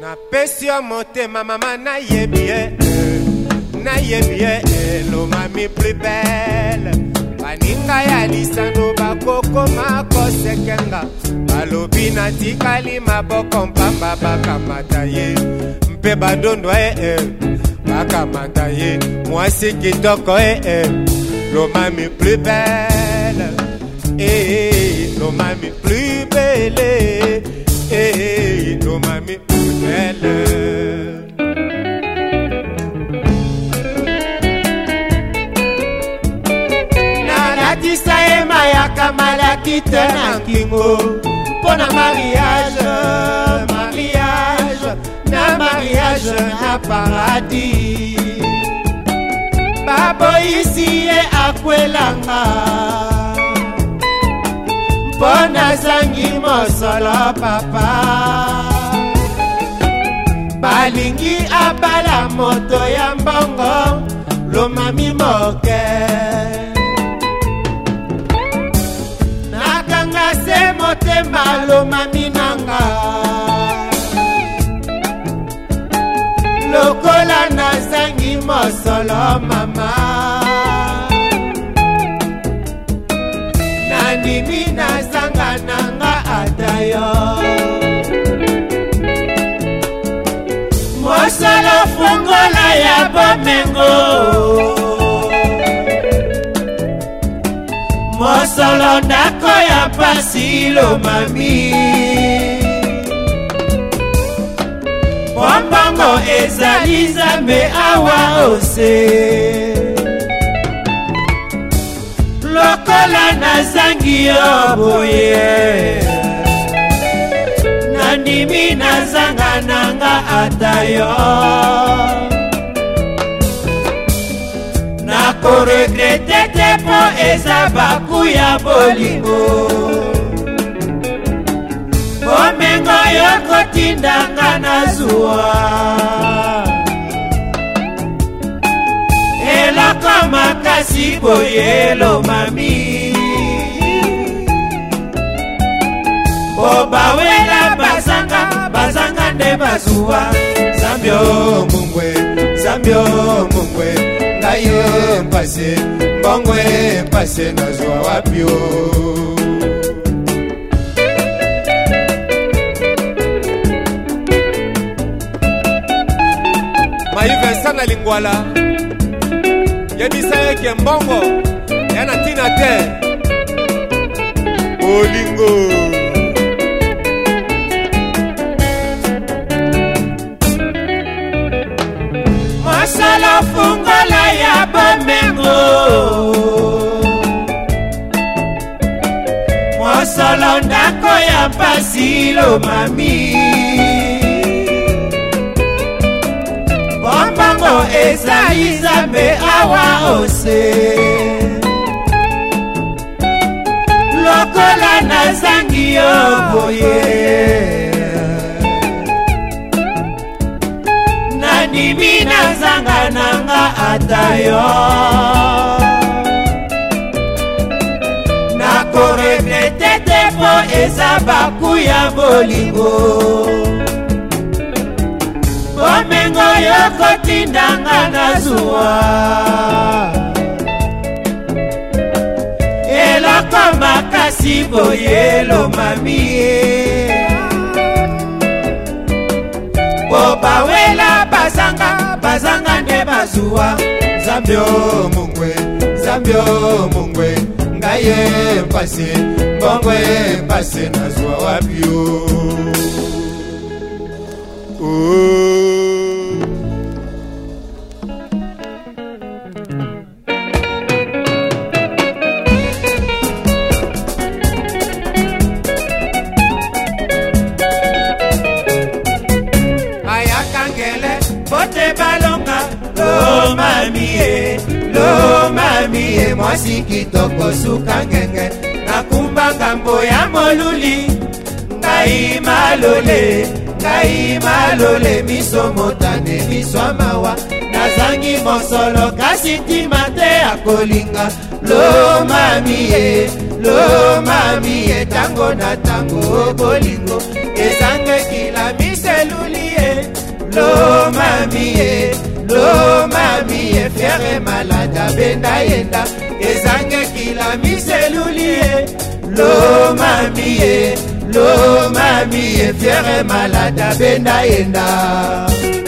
napesi yo motema mama nayebi ye eh. nayebi ye elomami eh. plus bele baninga ya lisano bakokoma kosekenga balobi natikali maboko mpamba bakamata ye mpe badondwa ye eh, eh, bakamata ye mwasi kitoko ye eh, lomami plus bele Eh, eh, belle Eh, eh nos mamies plus belles Eh, nos mamies plus belles nakatisa ye mayaka malaki te na nkingo mpo na mariage mariage na mariage na paradis baboyisi ye akwelanga mpo nazangi mosolo papa balingi abala moto ya mbongo lomami moke nakanga se motema lomami nanga lokola nazangi mosolo mama mosolo ndako ya pasi lomami pombongo ezali nzambe awa ose lokola nazangi yo boye nandimi nazanga nanga ata yo netete mpo eza baku ya bolingo bomengo yokotindanga na zuwa eloko makasi boye elomami bobawela bazanga bazanga nde bazuwa zambio mungwe zambio mungwe yo pase mbongo epase nazwa wapi o oh. maivesa na lingwala yebisa yeke mbongo ya na ntina te bolingo masala fun bamengo mosolo ndako ya mpasi lomami bombango ezali nzambe awa ose lokola nazangi yo boye ondimi nazanga nanga ata yo nakoregrete te mpo eza baku ya bolingo komengo yokotindanga na zuwa eloko makasi boye elomami Yesuwa Zambio mungwe Zambio mungwe Ngaye pase Mbongwe pase Nazwa wapio Oh bote ba mami ye lo mami ye mwasi kitoko suka ngenge nakumba ngambo ya moluli ngai malole ngai malole miso motane miso mawa nazangi mosolo kasi ntima te akolinga lo mami ye lo mami ye ntango na ntango bolingo ezanga ekila miseluli ye lo mami ye so mami efiere malada benda yenda ezangekila miseluli ye lo mami ye lo mami efiere malada benda yenda